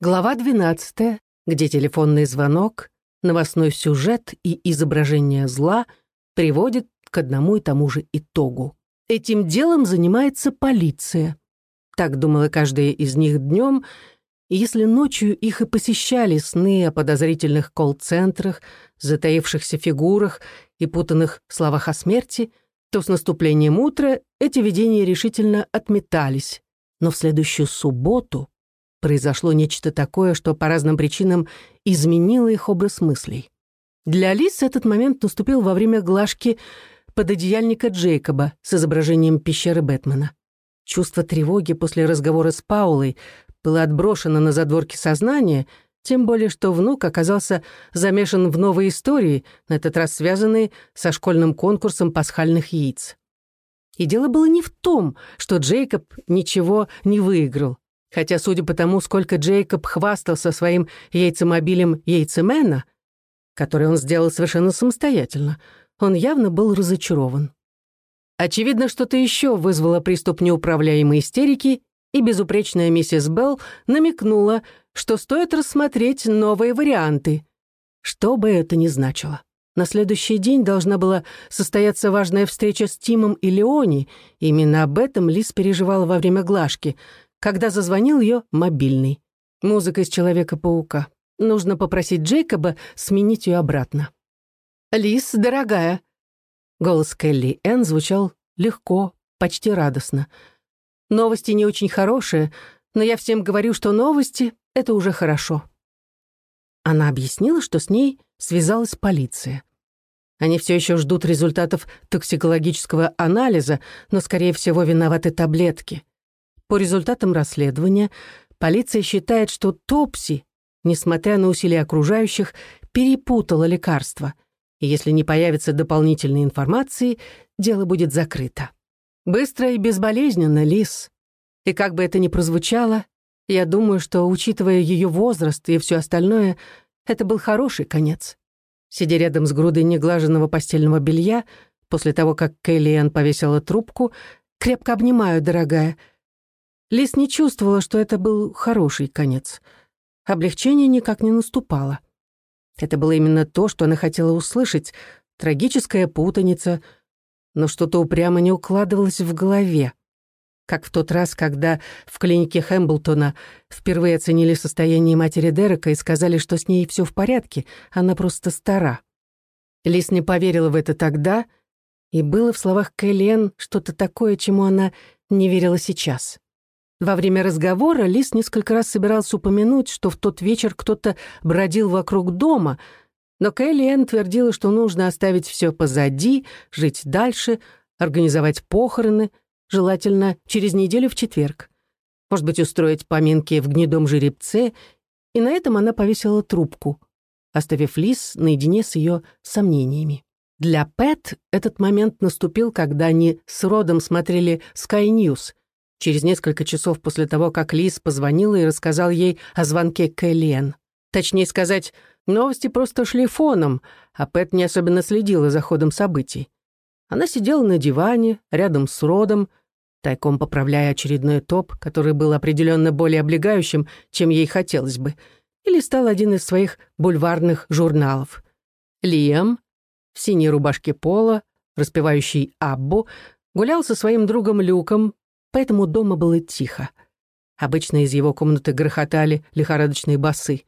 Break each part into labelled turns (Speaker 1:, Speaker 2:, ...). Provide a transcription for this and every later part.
Speaker 1: Глава 12, где телефонный звонок, новостной сюжет и изображение зла приводят к одному и тому же итогу. Этим делом занимается полиция. Так думала каждая из них днем, и если ночью их и посещали сны о подозрительных колл-центрах, затаившихся фигурах и путанных словах о смерти, то с наступлением утра эти видения решительно отметались. Но в следующую субботу произошло нечто такое, что по разным причинам изменило их образ мыслей. Для Алисы этот момент наступил во время глажки пододеяльника Джейкоба с изображением пещеры Бэтмена. Чувство тревоги после разговора с Паулой было отброшено на задворки сознания, тем более что внук оказался замешан в новой истории, на этот раз связанной со школьным конкурсом пасхальных яиц. И дело было не в том, что Джейкоб ничего не выиграл. Хотя, судя по тому, сколько Джейкоб хвастался своим яйцемобилем яйцемена, который он сделал совершенно самостоятельно, он явно был разочарован. Очевидно, что-то еще вызвало приступ неуправляемой истерики, и безупречная миссис Белл намекнула, что стоит рассмотреть новые варианты. Что бы это ни значило. На следующий день должна была состояться важная встреча с Тимом и Леони, именно об этом Лис переживала во время глажки — когда зазвонил ее мобильный. Музыка из «Человека-паука». Нужно попросить Джейкоба сменить ее обратно. «Лис, дорогая!» Голос Келли Энн звучал легко, почти радостно. «Новости не очень хорошие, но я всем говорю, что новости — это уже хорошо». Она объяснила, что с ней связалась полиция. Они все еще ждут результатов токсикологического анализа, но, скорее всего, виноваты таблетки. По результатам расследования полиция считает, что Топси, несмотря на усилия окружающих, перепутала лекарства. И если не появится дополнительной информации, дело будет закрыто. Быстро и безболезненно, Лис. И как бы это ни прозвучало, я думаю, что, учитывая ее возраст и все остальное, это был хороший конец. Сидя рядом с грудой неглаженного постельного белья, после того, как Кейлиан повесила трубку, крепко обнимаю, дорогая — Лис не чувствовала, что это был хороший конец. Облегчение никак не наступало. Это было именно то, что она хотела услышать, трагическая путаница, но что-то упрямо не укладывалось в голове. Как в тот раз, когда в клинике Хэмблтона впервые оценили состояние матери Дерека и сказали, что с ней все в порядке, она просто стара. Лис не поверила в это тогда, и было в словах Кэлен что-то такое, чему она не верила сейчас. Во время разговора Лис несколько раз собирался упомянуть, что в тот вечер кто-то бродил вокруг дома, но Кэлли твердила, что нужно оставить все позади, жить дальше, организовать похороны, желательно через неделю в четверг. Может быть, устроить поминки в гнедом жеребце, и на этом она повесила трубку, оставив Лис наедине с ее сомнениями. Для Пэт этот момент наступил, когда они с Родом смотрели Sky News, через несколько часов после того, как Лиз позвонила и рассказал ей о звонке Кэлен. Точнее сказать, новости просто шли фоном, а Пэт не особенно следила за ходом событий. Она сидела на диване, рядом с Родом, тайком поправляя очередной топ, который был определенно более облегающим, чем ей хотелось бы, или стал один из своих бульварных журналов. Лиам, в синей рубашке пола, распевающий Аббу, гулял со своим другом Люком, поэтому дома было тихо. Обычно из его комнаты грохотали лихорадочные басы.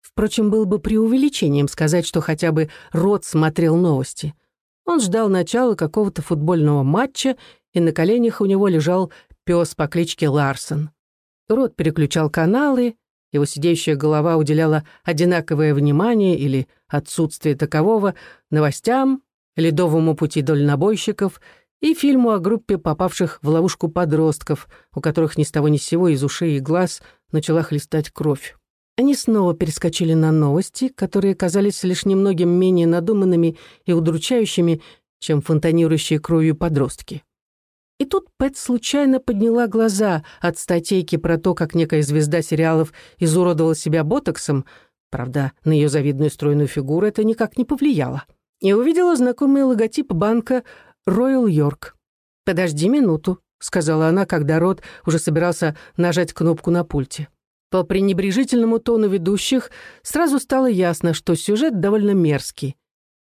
Speaker 1: Впрочем, было бы преувеличением сказать, что хотя бы Рот смотрел новости. Он ждал начала какого-то футбольного матча, и на коленях у него лежал пес по кличке Ларсон. Рот переключал каналы, его сидящая голова уделяла одинаковое внимание или отсутствие такового новостям, ледовому пути дальнобойщиков — и фильму о группе попавших в ловушку подростков, у которых ни с того ни с сего из ушей и глаз начала хлестать кровь. Они снова перескочили на новости, которые казались лишь немногим менее надуманными и удручающими, чем фонтанирующие кровью подростки. И тут Пэт случайно подняла глаза от статейки про то, как некая звезда сериалов изуродовала себя ботоксом, правда, на ее завидную стройную фигуру это никак не повлияло, и увидела знакомый логотип банка Роyal Йорк. «Подожди минуту», — сказала она, когда Рот уже собирался нажать кнопку на пульте. По пренебрежительному тону ведущих сразу стало ясно, что сюжет довольно мерзкий.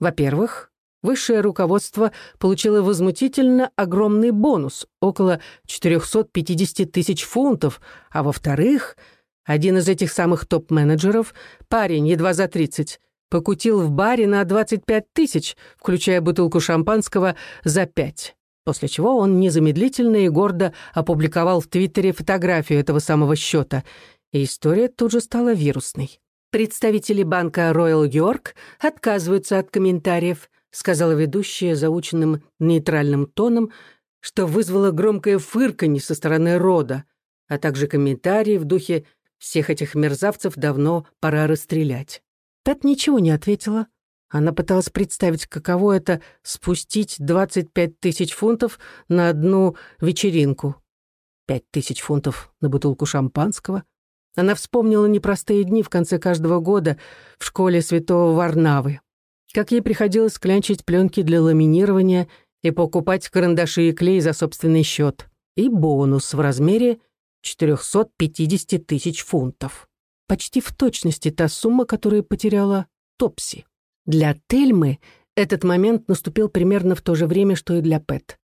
Speaker 1: Во-первых, высшее руководство получило возмутительно огромный бонус – около 450 тысяч фунтов, а во-вторых, один из этих самых топ-менеджеров, парень едва за 30, покутил в баре на 25 тысяч, включая бутылку шампанского за 5 после чего он незамедлительно и гордо опубликовал в Твиттере фотографию этого самого счета – и история тут же стала вирусной. «Представители банка Royal York отказываются от комментариев», сказала ведущая заученным нейтральным тоном, что вызвало громкое фырканье со стороны рода, а также комментарии в духе «всех этих мерзавцев давно пора расстрелять». Пэт ничего не ответила. Она пыталась представить, каково это — спустить 25 тысяч фунтов на одну вечеринку. Пять тысяч фунтов на бутылку шампанского — она вспомнила непростые дни в конце каждого года в школе святого Варнавы. Как ей приходилось клянчить пленки для ламинирования и покупать карандаши и клей за собственный счет. И бонус в размере 450 тысяч фунтов. Почти в точности та сумма, которую потеряла Топси. Для Тельмы этот момент наступил примерно в то же время, что и для Пэт.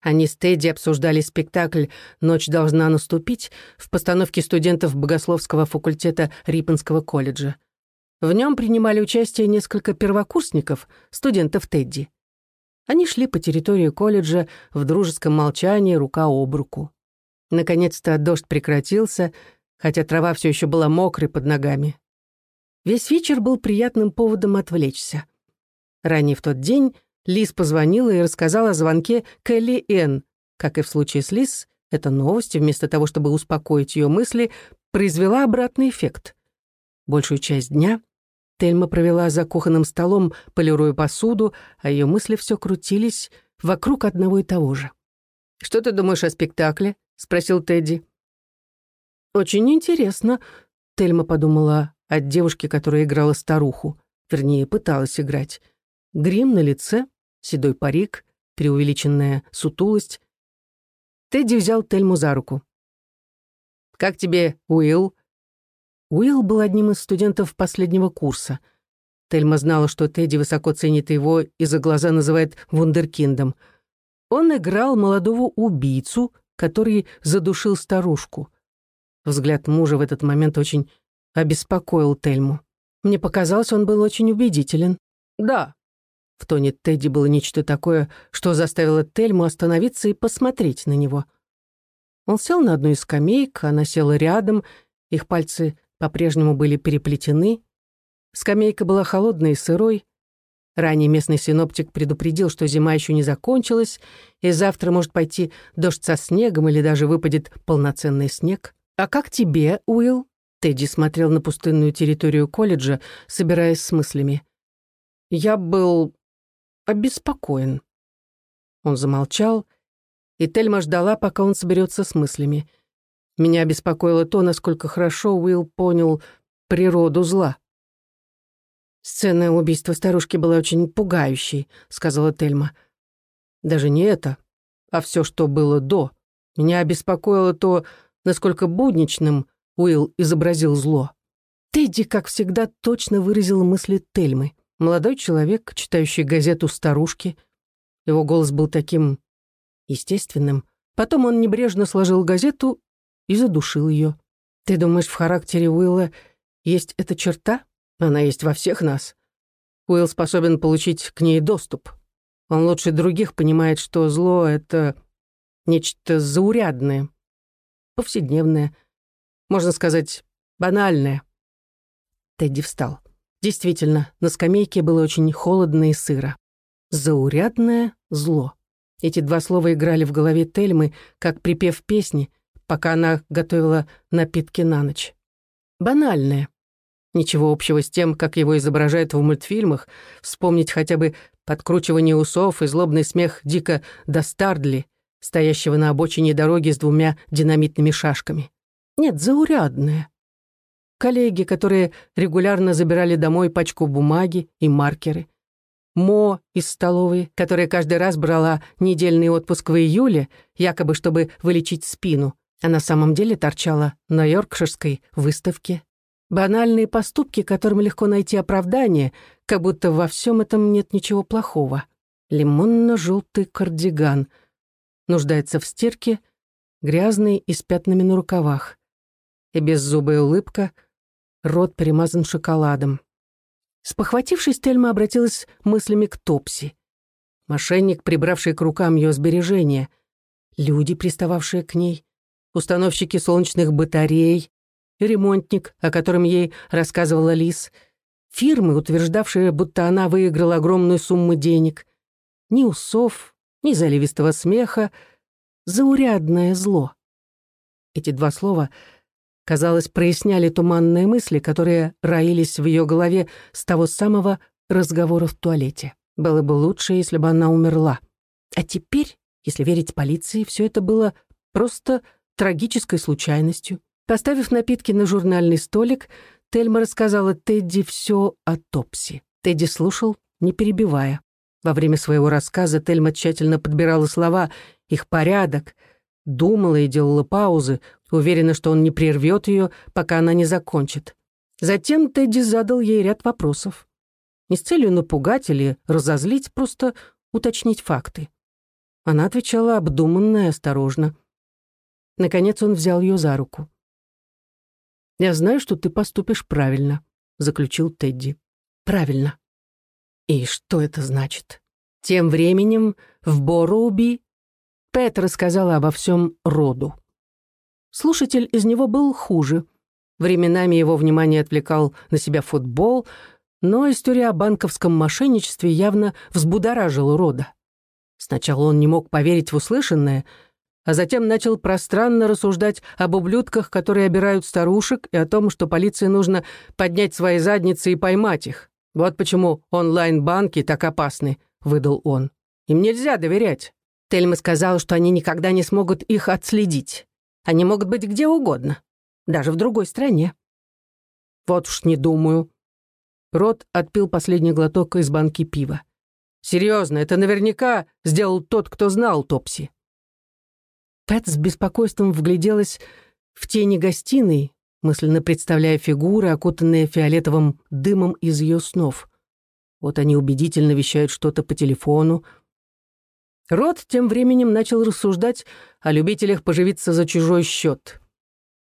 Speaker 1: Они с Тедди обсуждали спектакль «Ночь должна наступить» в постановке студентов Богословского факультета Риппенского колледжа. В нем принимали участие несколько первокурсников, студентов Тедди. Они шли по территории колледжа в дружеском молчании рука об руку. Наконец-то дождь прекратился, хотя трава все еще была мокрой под ногами. Весь вечер был приятным поводом отвлечься. Ранее в тот день Лиз позвонила и рассказала о звонке Келли Энн. Как и в случае с Лиз, эта новость, вместо того, чтобы успокоить ее мысли, произвела обратный эффект. Большую часть дня Тельма провела за кухонным столом, полируя посуду, а ее мысли все крутились вокруг одного и того же. «Что ты думаешь о спектакле?» — спросил Тедди. «Очень интересно», — Тельма подумала о девушке, которая играла старуху, вернее, пыталась играть. Грим на лице, седой парик, преувеличенная сутулость. Тедди взял Тельму за руку. «Как тебе, Уилл?» Уилл был одним из студентов последнего курса. Тельма знала, что Тедди высоко ценит его и за глаза называет вундеркиндом. Он играл молодого убийцу, который задушил старушку. Взгляд мужа в этот момент очень обеспокоил Тельму. Мне показалось, он был очень убедителен. «Да, в тоне Тедди было нечто такое, что заставило Тельму остановиться и посмотреть на него. Он сел на одну из скамеек, она села рядом, их пальцы по-прежнему были переплетены. Скамейка была холодной и сырой. Ранее местный синоптик предупредил, что зима еще не закончилась, и завтра может пойти дождь со снегом или даже выпадет полноценный снег. «А как тебе, Уилл?» Тедди смотрел на пустынную территорию колледжа, собираясь с мыслями. «Я был обеспокоен». Он замолчал, и Тельма ждала, пока он соберется с мыслями. Меня беспокоило то, насколько хорошо Уилл понял природу зла. «Сцена убийства старушки была очень пугающей», — сказала Тельма. «Даже не это, а все, что было до. Меня беспокоило то, насколько будничным Уилл изобразил зло». Тедди, как всегда, точно выразил мысли Тельмы. Молодой человек, читающий газету «Старушки». Его голос был таким естественным. Потом он небрежно сложил газету и задушил ее. «Ты думаешь, в характере Уилла есть эта черта? Она есть во всех нас. Уилл способен получить к ней доступ. Он лучше других понимает, что зло — это нечто заурядное, повседневное, можно сказать, банальное». Тедди встал. Действительно, на скамейке было очень холодно и сыро. Заурядное зло. Эти два слова играли в голове Тельмы, как припев песни, пока она готовила напитки на ночь. Банальное. Ничего общего с тем, как его изображают в мультфильмах, вспомнить хотя бы подкручивание усов и злобный смех Дика Достардли, стоящего на обочине дороги с двумя динамитными шашками. Нет, заурядное коллеги, которые регулярно забирали домой пачку бумаги и маркеры, Мо из столовой, которая каждый раз брала недельный отпуск в июле, якобы чтобы вылечить спину, а на самом деле торчала на Йоркширской выставке. Банальные поступки, которым легко найти оправдание, как будто во всем этом нет ничего плохого. Лимонно-желтый кардиган. Нуждается в стирке, грязный и с пятнами на рукавах. И беззубая улыбка, рот перемазан шоколадом. Спохватившись, Тельма обратилась мыслями к Топси. Мошенник, прибравший к рукам ее сбережения, люди, пристававшие к ней, установщики солнечных батарей, ремонтник, о котором ей рассказывала Лис, фирмы, утверждавшие, будто она выиграла огромную сумму денег. Ни усов, ни заливистого смеха, заурядное зло. Эти два слова, казалось, проясняли туманные мысли, которые роились в ее голове с того самого разговора в туалете. Было бы лучше, если бы она умерла. А теперь, если верить полиции, все это было просто трагической случайностью. Поставив напитки на журнальный столик, Тельма рассказала Тедди все о Топси. Тедди слушал, не перебивая. Во время своего рассказа Тельма тщательно подбирала слова, их порядок, думала и делала паузы, уверена, что он не прервет ее, пока она не закончит. Затем Тедди задал ей ряд вопросов. Не с целью напугать или разозлить, просто уточнить факты. Она отвечала обдуманно и осторожно. Наконец он взял ее за руку. «Я знаю, что ты поступишь правильно», — заключил Тедди. «Правильно». «И что это значит?» Тем временем в Боруби Пэт рассказала обо всем роду. Слушатель из него был хуже. Временами его внимание отвлекал на себя футбол, но история о банковском мошенничестве явно взбудоражила рода. Сначала он не мог поверить в услышанное — а затем начал пространно рассуждать об ублюдках, которые обирают старушек, и о том, что полиции нужно поднять свои задницы и поймать их. Вот почему онлайн-банки так опасны, выдал он. Им нельзя доверять. Тельма сказал, что они никогда не смогут их отследить. Они могут быть где угодно, даже в другой стране. Вот уж не думаю. Рот отпил последний глоток из банки пива. Серьезно, это наверняка сделал тот, кто знал Топси. Пэт с беспокойством вгляделась в тени гостиной, мысленно представляя фигуры, окутанные фиолетовым дымом из ее снов. Вот они убедительно вещают что-то по телефону. Рот тем временем начал рассуждать о любителях поживиться за чужой счет.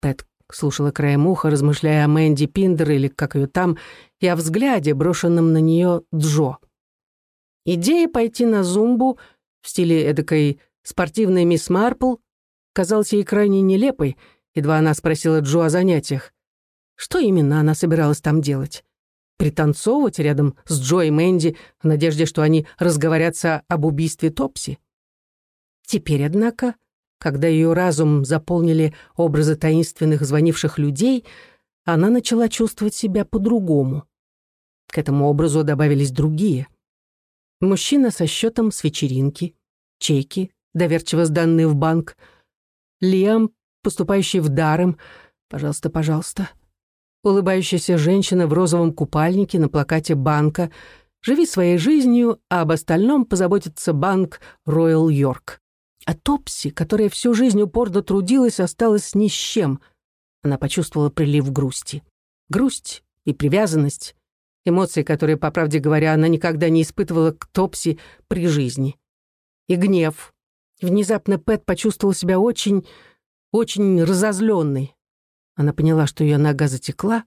Speaker 1: Пэт слушала краем уха, размышляя о Мэнди Пиндер или как ее там, и о взгляде, брошенном на нее Джо. Идея пойти на зумбу в стиле эдакой Спортивная мисс Марпл казалась ей крайне нелепой, едва она спросила Джо о занятиях. Что именно она собиралась там делать? Пританцовывать рядом с Джо и Мэнди в надежде, что они разговорятся об убийстве Топси? Теперь, однако, когда ее разум заполнили образы таинственных звонивших людей, она начала чувствовать себя по-другому. К этому образу добавились другие. Мужчина со счетом с вечеринки, чеки, доверчиво сданные в банк. Лиам, поступающий в даром. Пожалуйста, пожалуйста. Улыбающаяся женщина в розовом купальнике на плакате банка. Живи своей жизнью, а об остальном позаботится банк Роyal Йорк. А Топси, которая всю жизнь упорно трудилась, осталась ни с чем. Она почувствовала прилив грусти. Грусть и привязанность. Эмоции, которые, по правде говоря, она никогда не испытывала к Топси при жизни. И гнев, Внезапно Пэт почувствовала себя очень, очень разозленной. Она поняла, что ее нога затекла,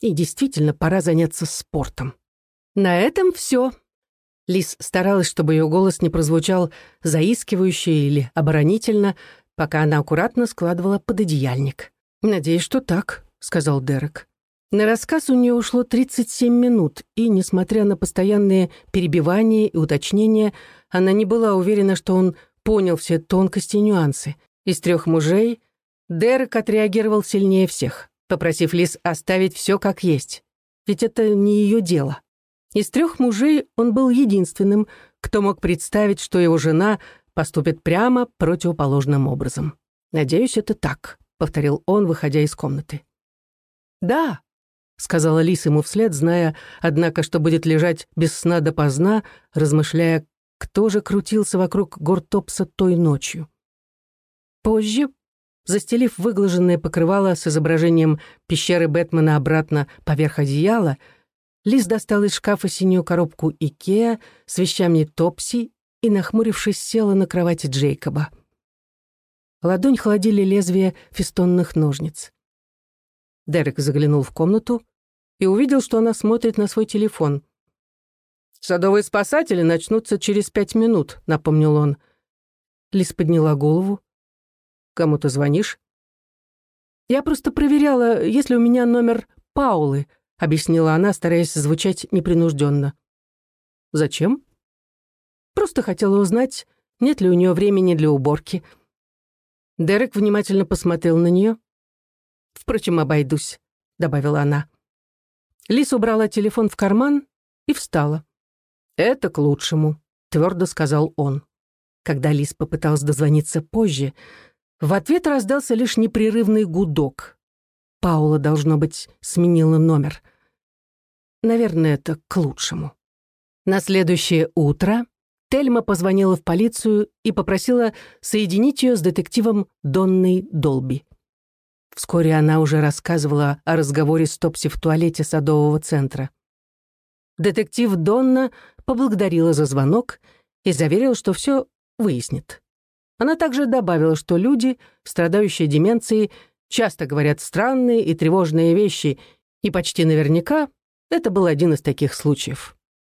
Speaker 1: и действительно пора заняться спортом. На этом все. Лис старалась, чтобы ее голос не прозвучал заискивающе или оборонительно, пока она аккуратно складывала пододеяльник. «Надеюсь, что так», — сказал Дерек. На рассказ у нее ушло 37 минут, и, несмотря на постоянные перебивания и уточнения, она не была уверена, что он понял все тонкости и нюансы. Из трех мужей Дерек отреагировал сильнее всех, попросив Лиз оставить все как есть. Ведь это не ее дело. Из трех мужей он был единственным, кто мог представить, что его жена поступит прямо противоположным образом. «Надеюсь, это так», — повторил он, выходя из комнаты. «Да», — сказала Лис ему вслед, зная, однако, что будет лежать без сна допоздна, размышляя, кто же крутился вокруг Гортопса той ночью. Позже, Застелив выглаженное покрывало с изображением пещеры Бэтмена обратно поверх одеяла, Лиз достала из шкафа синюю коробку Икеа с вещами Топси и, нахмурившись, села на кровати Джейкоба. Ладонь холодили лезвие фестонных ножниц. Дерек заглянул в комнату и увидел, что она смотрит на свой телефон. «Садовые спасатели начнутся через пять минут», — напомнил он. Лиз подняла голову. «Кому ты звонишь?» «Я просто проверяла, есть ли у меня номер Паулы», — объяснила она, стараясь звучать непринужденно. «Зачем?» «Просто хотела узнать, нет ли у нее времени для уборки». Дерек внимательно посмотрел на нее. «Впрочем, обойдусь», — добавила она. Лис убрала телефон в карман и встала. «Это к лучшему», — твердо сказал он. Когда Лис попыталась дозвониться позже, в ответ раздался лишь непрерывный гудок. Паула, должно быть, сменила номер. Наверное, это к лучшему. На следующее утро Тельма позвонила в полицию и попросила соединить ее с детективом Донной Долби. Вскоре она уже рассказывала о разговоре с Топси в туалете садового центра. Детектив Донна поблагодарила за звонок и заверила, что все выяснит. Она также добавила, что люди, страдающие деменцией, часто говорят странные и тревожные вещи, и почти наверняка это был один из таких случаев.